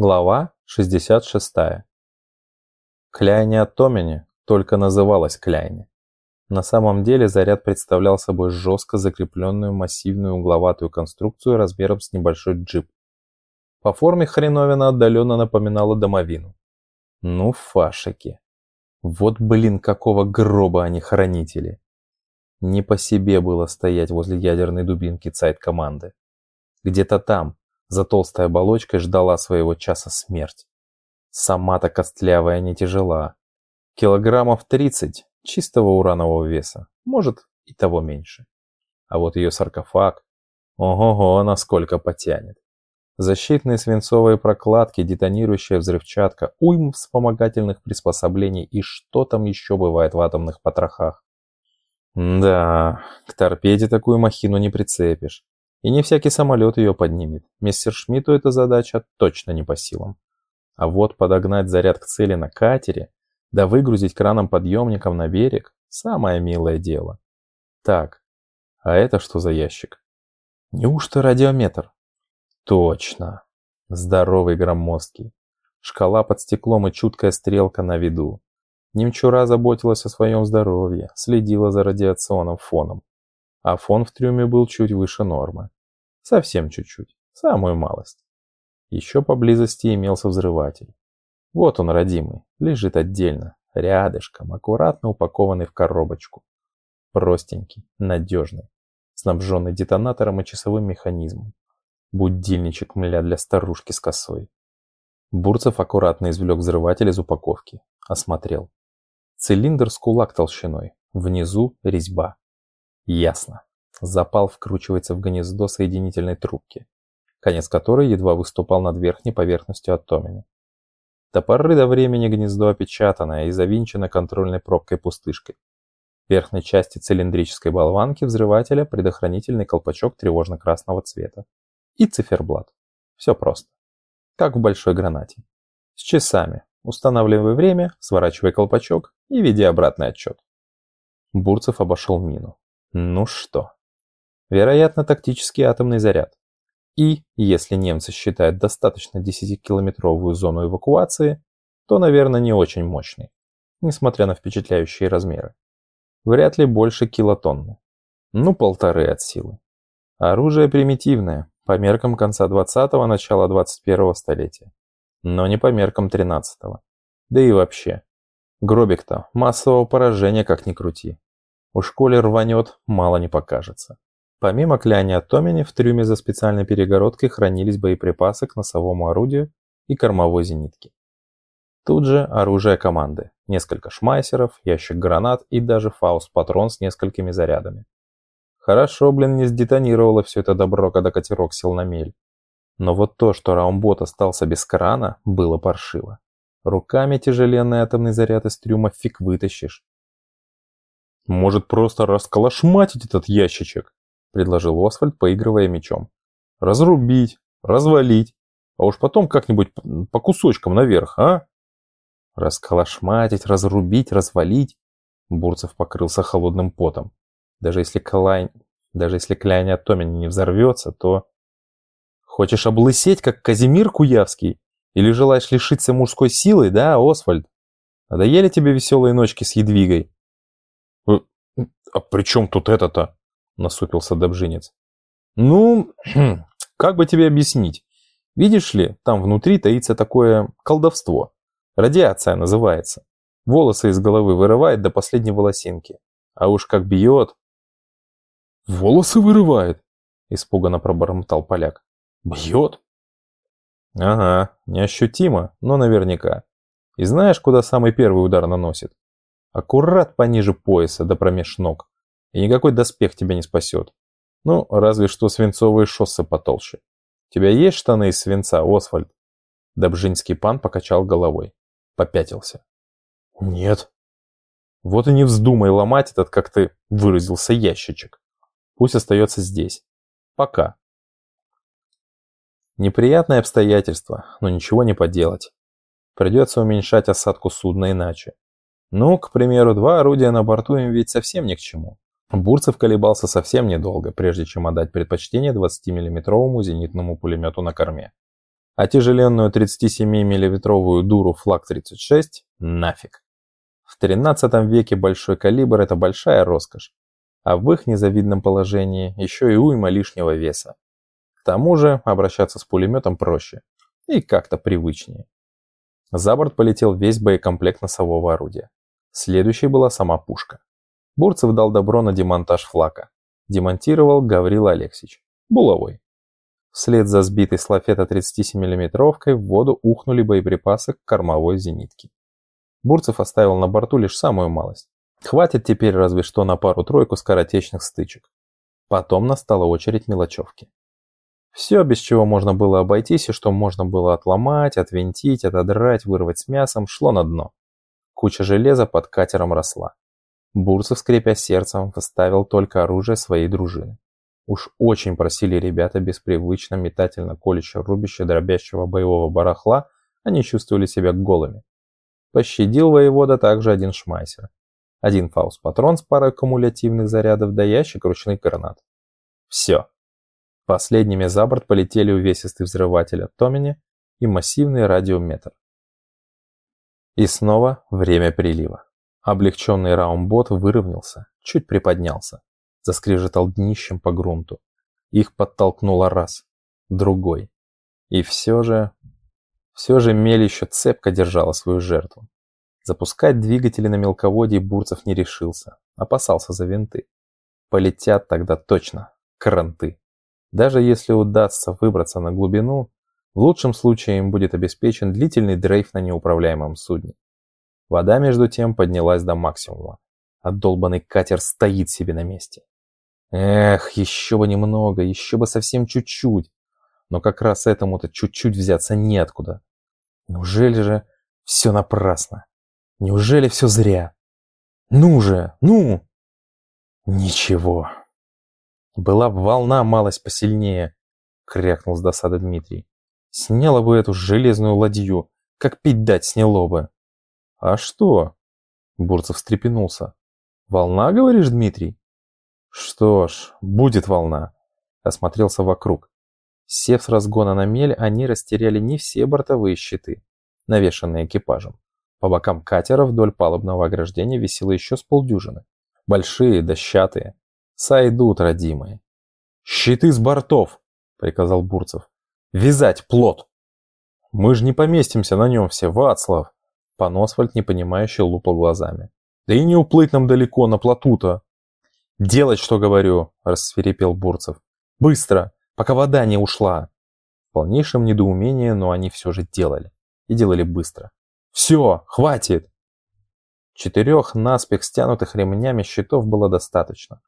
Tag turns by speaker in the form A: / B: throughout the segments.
A: Глава 66. Кляйне от Томини только называлась Кляйне. На самом деле заряд представлял собой жестко закрепленную массивную угловатую конструкцию размером с небольшой джип. По форме хреновина отдаленно напоминала домовину. Ну, фашики. Вот, блин, какого гроба они хранители. Не по себе было стоять возле ядерной дубинки цайт-команды. Где-то там, за толстой оболочкой ждала своего часа смерть. Сама-то костлявая не тяжела. Килограммов 30 чистого уранового веса, может и того меньше. А вот ее саркофаг, ого-го, насколько потянет. Защитные свинцовые прокладки, детонирующая взрывчатка, уйм вспомогательных приспособлений и что там еще бывает в атомных потрохах. Да, к торпеде такую махину не прицепишь. И не всякий самолет ее поднимет. Мистер Шмидту эта задача точно не по силам. А вот подогнать заряд к цели на катере, да выгрузить краном-подъемником на берег – самое милое дело. Так, а это что за ящик? Неужто радиометр? Точно. Здоровый громоздкий. Шкала под стеклом и чуткая стрелка на виду. Немчура заботилась о своем здоровье, следила за радиационным фоном а фон в трюме был чуть выше нормы. Совсем чуть-чуть, самую малость. Еще поблизости имелся взрыватель. Вот он, родимый, лежит отдельно, рядышком, аккуратно упакованный в коробочку. Простенький, надежный, снабженный детонатором и часовым механизмом. Будильничек, мля, для старушки с косой. Бурцев аккуратно извлек взрыватель из упаковки. Осмотрел. Цилиндр с кулак толщиной. Внизу резьба. Ясно. Запал вкручивается в гнездо соединительной трубки, конец которой едва выступал над верхней поверхностью оттомины. До поры до времени гнездо опечатанное и завинчено контрольной пробкой-пустышкой. В верхней части цилиндрической болванки взрывателя предохранительный колпачок тревожно-красного цвета. И циферблат. Все просто. Как в большой гранате. С часами. Устанавливай время, сворачивай колпачок и веди обратный отчет. Бурцев обошел мину. Ну что? Вероятно, тактический атомный заряд. И, если немцы считают достаточно 10-километровую зону эвакуации, то, наверное, не очень мощный, несмотря на впечатляющие размеры. Вряд ли больше килотонны. Ну, полторы от силы. Оружие примитивное, по меркам конца 20-го, начала 21-го столетия. Но не по меркам 13-го. Да и вообще. Гробик-то массового поражения как ни крути. У школе рванет, мало не покажется. Помимо кляни от Томини, в трюме за специальной перегородкой хранились боеприпасы к носовому орудию и кормовой зенитке. Тут же оружие команды, несколько шмайсеров, ящик гранат и даже фауст-патрон с несколькими зарядами. Хорошо, блин, не сдетонировало все это добро, когда катерок сел на мель. Но вот то, что раумбот остался без крана, было паршиво. Руками тяжеленный атомный заряд из трюма фиг вытащишь. «Может, просто расколошматить этот ящичек?» – предложил Освальд, поигрывая мечом. «Разрубить, развалить, а уж потом как-нибудь по кусочкам наверх, а?» «Расколошматить, разрубить, развалить?» Бурцев покрылся холодным потом. «Даже если Клайн... Даже если Кляйня Томин не взорвется, то...» «Хочешь облысеть, как Казимир Куявский? Или желаешь лишиться мужской силы, да, Освальд? Надоели тебе веселые ночки с Едвигой?» «А при чем тут это-то?» – насупился Добжинец. «Ну, как бы тебе объяснить? Видишь ли, там внутри таится такое колдовство. Радиация называется. Волосы из головы вырывает до последней волосинки. А уж как бьет...» «Волосы вырывает?» – испуганно пробормотал поляк. «Бьет?» «Ага, неощутимо, но наверняка. И знаешь, куда самый первый удар наносит?» Аккурат пониже пояса да промеж ног. И никакой доспех тебя не спасет. Ну, разве что свинцовые шоссы потолще. Тебя есть штаны из свинца, Освальд? Добжинский пан покачал головой. Попятился. Нет. Вот и не вздумай ломать этот, как ты выразился, ящичек. Пусть остается здесь. Пока. Неприятное обстоятельство, но ничего не поделать. Придется уменьшать осадку судна иначе. Ну, к примеру, два орудия на борту им ведь совсем ни к чему. Бурцев колебался совсем недолго, прежде чем отдать предпочтение 20-миллиметровому зенитному пулемету на корме. а тяжеленную 37 миллиметровую дуру флаг-36 нафиг. В 13 веке большой калибр – это большая роскошь, а в их незавидном положении еще и уйма лишнего веса. К тому же обращаться с пулеметом проще и как-то привычнее. За борт полетел весь боекомплект носового орудия. Следующей была сама пушка. Бурцев дал добро на демонтаж флака. Демонтировал Гаврил Алексич. Булавой. Вслед за сбитой с лафета 37 миллиметровкой в воду ухнули боеприпасы к кормовой зенитке. Бурцев оставил на борту лишь самую малость. Хватит теперь разве что на пару-тройку скоротечных стычек. Потом настала очередь мелочевки. Все, без чего можно было обойтись и что можно было отломать, отвинтить, отодрать, вырвать с мясом, шло на дно. Куча железа под катером росла. Бурцев, скрипя сердцем, выставил только оружие своей дружины. Уж очень просили ребята без привычно метательно колющего рубящего дробящего боевого барахла, они чувствовали себя голыми. Пощадил воевода также один шмайсер. Один фаус-патрон с парой кумулятивных зарядов да ящик ручных гранат. Все. Последними за борт полетели увесистый взрыватель от Томини и массивный радиометр. И снова время прилива. Облегченный раумбот выровнялся, чуть приподнялся заскрежетал днищем по грунту. Их подтолкнуло раз, другой. И все же... Все же мель еще цепко держала свою жертву. Запускать двигатели на мелководье Бурцев не решился, опасался за винты. Полетят тогда точно, кранты. Даже если удастся выбраться на глубину, в лучшем случае им будет обеспечен длительный дрейф на неуправляемом судне. Вода между тем поднялась до максимума, а долбанный катер стоит себе на месте. Эх, еще бы немного, еще бы совсем чуть-чуть. Но как раз этому-то чуть-чуть взяться неоткуда. Неужели же все напрасно? Неужели все зря? Ну же, ну! Ничего. Была бы волна малость посильнее, крякнул с досады Дмитрий. Сняла бы эту железную ладью, как пить дать сняло бы. А что? Бурцев встрепенулся. Волна, говоришь, Дмитрий? Что ж, будет волна. Осмотрелся вокруг. Сев с разгона на мель, они растеряли не все бортовые щиты, навешанные экипажем. По бокам катера вдоль палубного ограждения висело еще с полдюжины. Большие, дощатые. Сойдут, родимые. «Щиты с бортов!» — приказал Бурцев. «Вязать плот!» «Мы же не поместимся на нем все, Вацлав!» Паносвальд непонимающе лупал глазами. «Да и не уплыть нам далеко на плоту-то!» «Делать, что говорю!» – рассверепел Бурцев. «Быстро, пока вода не ушла!» В полнейшем недоумении, но они все же делали. И делали быстро. «Все, хватит!» Четырех наспех стянутых ремнями щитов было достаточно.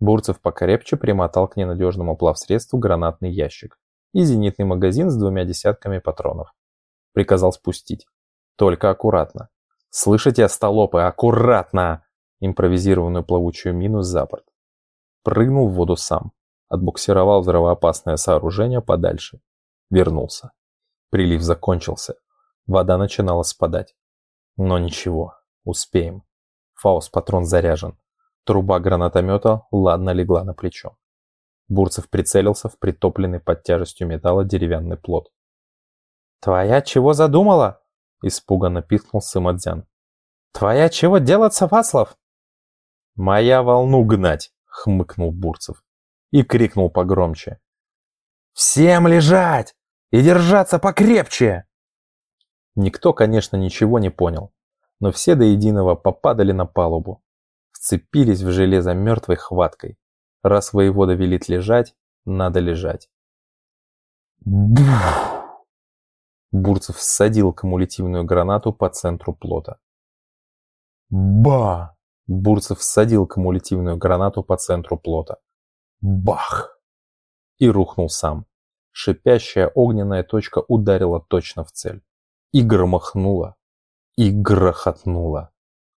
A: Бурцев покрепче примотал к ненадежному плавсредству гранатный ящик и зенитный магазин с двумя десятками патронов. Приказал спустить. Только аккуратно. «Слышите, остолопы, аккуратно!» импровизированную плавучую мину за борт. Прыгнул в воду сам, отбуксировал взрывоопасное сооружение подальше. Вернулся. Прилив закончился. Вода начинала спадать. Но ничего, успеем. Фаустпатрон заряжен. Труба гранатомета ладно легла на плечо. Бурцев прицелился в притопленный под тяжестью металла деревянный плот. «Твоя чего задумала?» – испуганно пискнул Сыма Цзян. «Твоя чего делаться, Васлов?» «Моя волну гнать!» — хмыкнул Бурцев и крикнул погромче. «Всем лежать! И держаться покрепче!» Никто, конечно, ничего не понял, но все до единого попадали на палубу, вцепились в железо мертвой хваткой. Раз воевода велит лежать, надо лежать. Бух! Бурцев всадил кумулятивную гранату по центру плота. Ба! Бурцев всадил кумулятивную гранату по центру плота. Бах! И рухнул сам. Шипящая огненная точка ударила точно в цель. И громохнула. И грохотнула.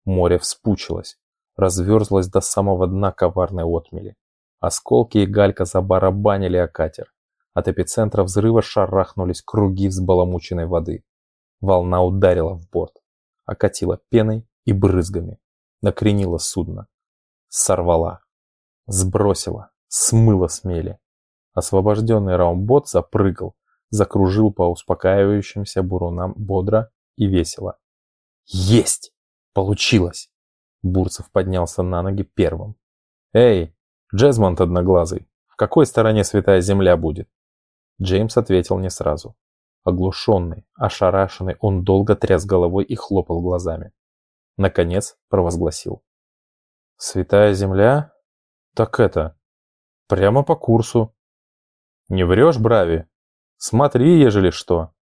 A: Море вспучилось. Разверзлось до самого дна коварной отмели. Осколки и галька забарабанили о катер. От эпицентра взрыва шарахнулись круги взбаламученной воды. Волна ударила в борт. Окатила пеной и брызгами накренила судно. Сорвала. Сбросила. Смыла с мели. Освобожденный раумбот запрыгал, закружил по успокаивающимся бурунам бодро и весело. «Есть! Получилось!» Бурцев поднялся на ноги первым. «Эй, Джезмонд Одноглазый, в какой стороне Святая Земля будет?» Джеймс ответил не сразу. Оглушенный, ошарашенный, он долго тряс головой и хлопал глазами. Наконец провозгласил. «Святая Земля? Так это... Прямо по курсу. Не врешь, Брави? Смотри, ежели что.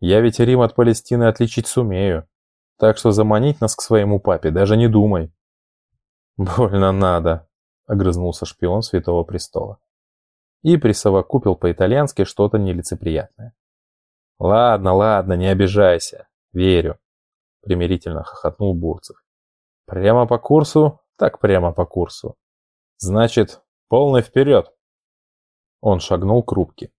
A: Я ведь Рим от Палестины отличить сумею. Так что заманить нас к своему папе даже не думай». «Больно надо», — огрызнулся шпион Святого Престола и присовокупил по-итальянски что-то нелицеприятное. «Ладно, ладно, не обижайся. Верю», — примирительно хохотнул Бурцев. «Прямо по курсу? Так прямо по курсу. Значит, полный вперед!» Он шагнул к рубке.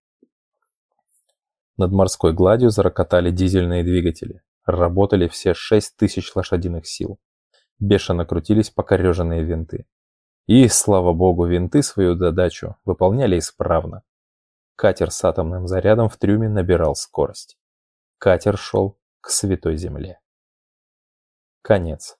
A: Над морской гладью зарокотали дизельные двигатели. Работали все шесть тысяч лошадиных сил. Бешено крутились покореженные винты. И, слава богу, винты свою задачу выполняли исправно. Катер с атомным зарядом в трюме набирал скорость. Катер шел к Святой Земле. Конец.